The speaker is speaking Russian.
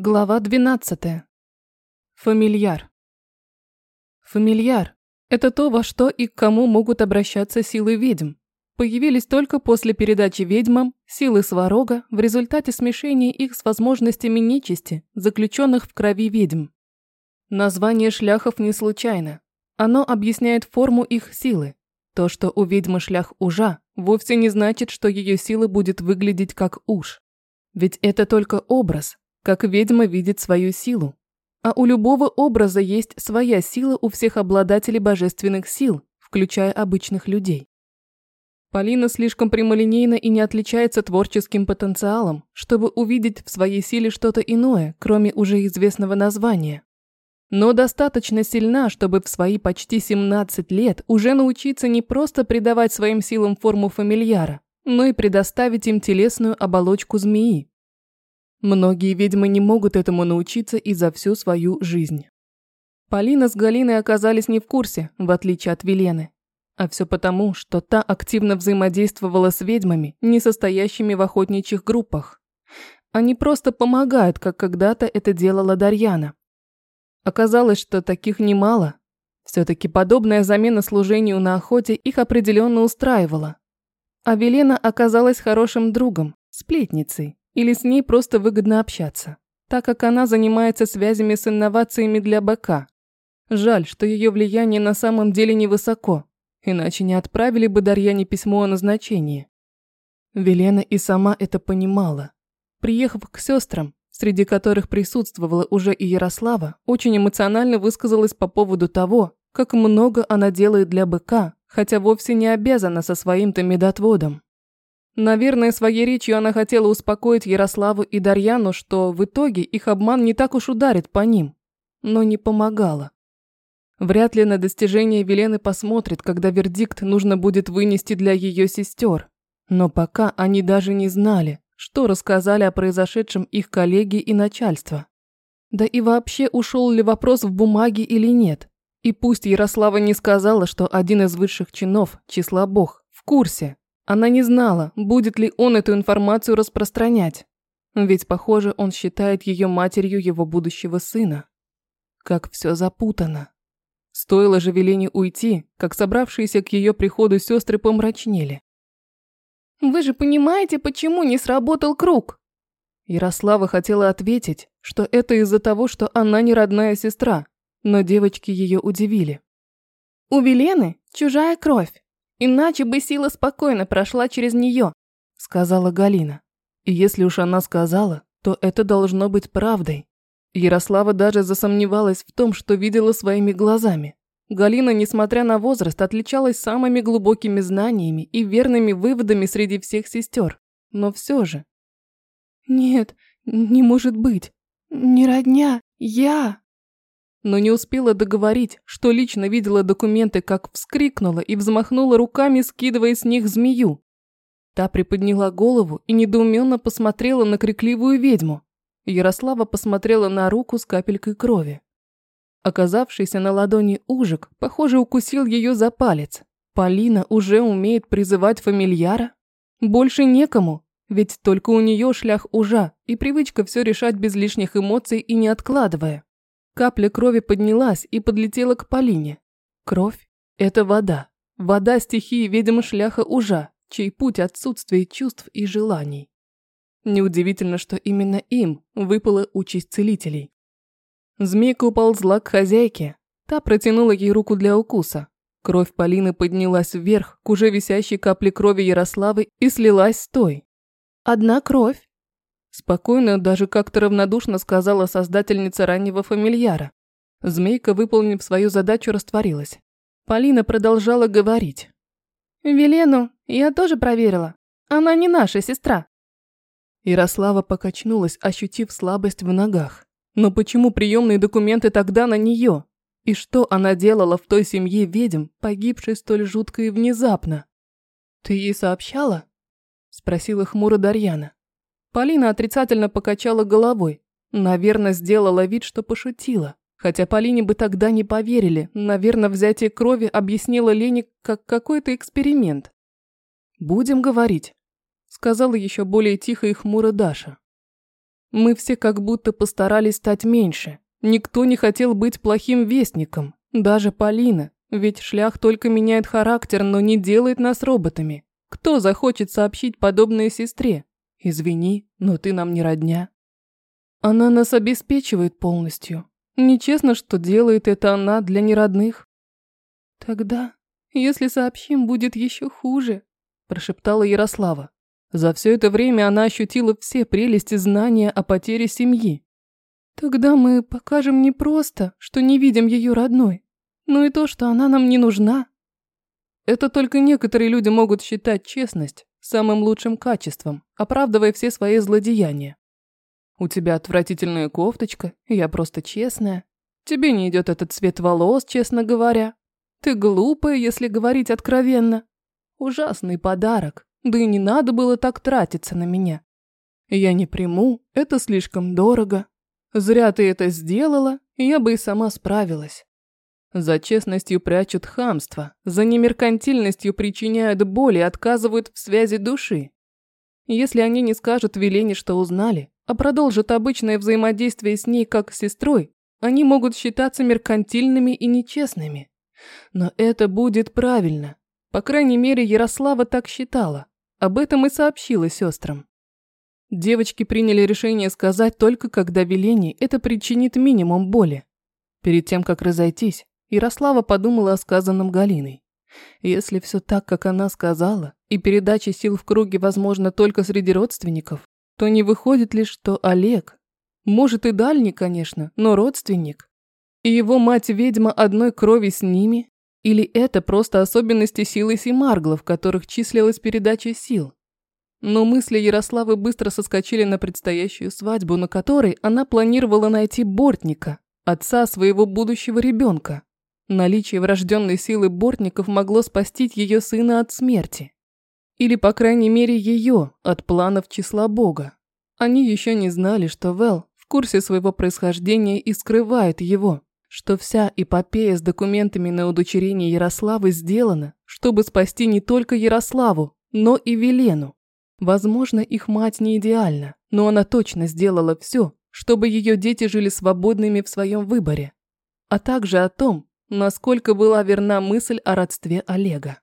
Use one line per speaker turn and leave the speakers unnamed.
Глава 12. Фамильяр. Фамильяр – это то, во что и к кому могут обращаться силы ведьм. Появились только после передачи ведьмам силы Сварога в результате смешения их с возможностями нечисти, заключенных в крови ведьм. Название шляхов не случайно. Оно объясняет форму их силы. То, что у ведьмы шлях ужа, вовсе не значит, что ее сила будет выглядеть как уж. Ведь это только образ, как ведьма видит свою силу. А у любого образа есть своя сила у всех обладателей божественных сил, включая обычных людей. Полина слишком прямолинейна и не отличается творческим потенциалом, чтобы увидеть в своей силе что-то иное, кроме уже известного названия. Но достаточно сильна, чтобы в свои почти 17 лет уже научиться не просто придавать своим силам форму фамильяра, но и предоставить им телесную оболочку змеи, Многие ведьмы не могут этому научиться и за всю свою жизнь. Полина с Галиной оказались не в курсе, в отличие от Велены. А все потому, что та активно взаимодействовала с ведьмами, не состоящими в охотничьих группах. Они просто помогают, как когда-то это делала Дарьяна. Оказалось, что таких немало. Все-таки подобная замена служению на охоте их определенно устраивала. А Велена оказалась хорошим другом, сплетницей. Или с ней просто выгодно общаться, так как она занимается связями с инновациями для БК. Жаль, что ее влияние на самом деле невысоко, иначе не отправили бы Дарьяне письмо о назначении. Велена и сама это понимала. Приехав к сестрам, среди которых присутствовала уже и Ярослава, очень эмоционально высказалась по поводу того, как много она делает для БК, хотя вовсе не обязана со своим-то медотводом. Наверное, своей речью она хотела успокоить Ярославу и Дарьяну, что в итоге их обман не так уж ударит по ним, но не помогала. Вряд ли на достижение Велены посмотрит, когда вердикт нужно будет вынести для ее сестер. Но пока они даже не знали, что рассказали о произошедшем их коллеги и начальство. Да и вообще ушел ли вопрос в бумаге или нет. И пусть Ярослава не сказала, что один из высших чинов, числа бог, в курсе, она не знала, будет ли он эту информацию распространять. Ведь, похоже, он считает ее матерью его будущего сына. Как все запутано. Стоило же Велине уйти, как собравшиеся к ее приходу сестры помрачнели. «Вы же понимаете, почему не сработал круг?» Ярослава хотела ответить, что это из-за того, что она не родная сестра, но девочки ее удивили. «У Велены чужая кровь. Иначе бы сила спокойно прошла через нее, сказала Галина. И если уж она сказала, то это должно быть правдой. Ярослава даже засомневалась в том, что видела своими глазами. Галина, несмотря на возраст, отличалась самыми глубокими знаниями и верными выводами среди всех сестер. Но все же... «Нет, не может быть. Не родня. Я...» но не успела договорить, что лично видела документы, как вскрикнула и взмахнула руками, скидывая с них змею. Та приподняла голову и недоуменно посмотрела на крикливую ведьму. Ярослава посмотрела на руку с капелькой крови. Оказавшийся на ладони ужик, похоже, укусил ее за палец. Полина уже умеет призывать фамильяра? Больше некому, ведь только у нее шлях ужа и привычка все решать без лишних эмоций и не откладывая. Капля крови поднялась и подлетела к Полине. Кровь – это вода. Вода стихии, видимо, шляха ужа, чей путь отсутствие чувств и желаний. Неудивительно, что именно им выпала участь целителей. Змейка уползла к хозяйке. Та протянула ей руку для укуса. Кровь Полины поднялась вверх к уже висящей капле крови Ярославы и слилась с той. «Одна кровь», Спокойно, даже как-то равнодушно сказала создательница раннего фамильяра. Змейка, выполнив свою задачу, растворилась. Полина продолжала говорить. «Велену я тоже проверила. Она не наша сестра». Ярослава покачнулась, ощутив слабость в ногах. Но почему приемные документы тогда на нее? И что она делала в той семье ведьм, погибшей столь жутко и внезапно? «Ты ей сообщала?» – спросила хмуро Дарьяна. Полина отрицательно покачала головой. Наверное, сделала вид, что пошутила. Хотя Полине бы тогда не поверили. Наверное, взятие крови объяснило Лене как какой-то эксперимент. «Будем говорить», – сказала еще более тихо и хмуро Даша. Мы все как будто постарались стать меньше. Никто не хотел быть плохим вестником, даже Полина, ведь шлях только меняет характер, но не делает нас роботами. Кто захочет сообщить подобное сестре? Извини, но ты нам не родня. Она нас обеспечивает полностью. Нечестно, что делает это она для неродных. Тогда, если сообщим, будет еще хуже, прошептала Ярослава. За все это время она ощутила все прелести знания о потере семьи. Тогда мы покажем не просто, что не видим ее родной, но и то, что она нам не нужна. Это только некоторые люди могут считать честность самым лучшим качеством, оправдывая все свои злодеяния. У тебя отвратительная кофточка, я просто честная. Тебе не идет этот цвет волос, честно говоря. Ты глупая, если говорить откровенно. Ужасный подарок, да и не надо было так тратиться на меня. Я не приму, это слишком дорого. Зря ты это сделала, я бы и сама справилась. За честностью прячут хамство, за немеркантильностью причиняют боль и отказывают в связи души. Если они не скажут Велене, что узнали, а продолжат обычное взаимодействие с ней как с сестрой, они могут считаться меркантильными и нечестными. Но это будет правильно. По крайней мере, Ярослава так считала. Об этом и сообщила сестрам. Девочки приняли решение сказать только, когда Велений это причинит минимум боли. Перед тем, как разойтись, Ярослава подумала о сказанном Галиной. Если все так, как она сказала, и передача сил в круге возможно только среди родственников, то не выходит ли, что Олег, может и дальний, конечно, но родственник, и его мать-ведьма одной крови с ними, или это просто особенности силы Симаргла, в которых числилась передача сил? Но мысли Ярославы быстро соскочили на предстоящую свадьбу, на которой она планировала найти Бортника, отца своего будущего ребенка. Наличие врожденной силы Бортников могло спасти ее сына от смерти. Или, по крайней мере, ее от планов числа Бога. Они еще не знали, что Вэл в курсе своего происхождения и скрывает его, что вся эпопея с документами на удочерение Ярославы сделана, чтобы спасти не только Ярославу, но и Велену. Возможно, их мать не идеальна, но она точно сделала все, чтобы ее дети жили свободными в своем выборе. А также о том, насколько была верна мысль о родстве Олега.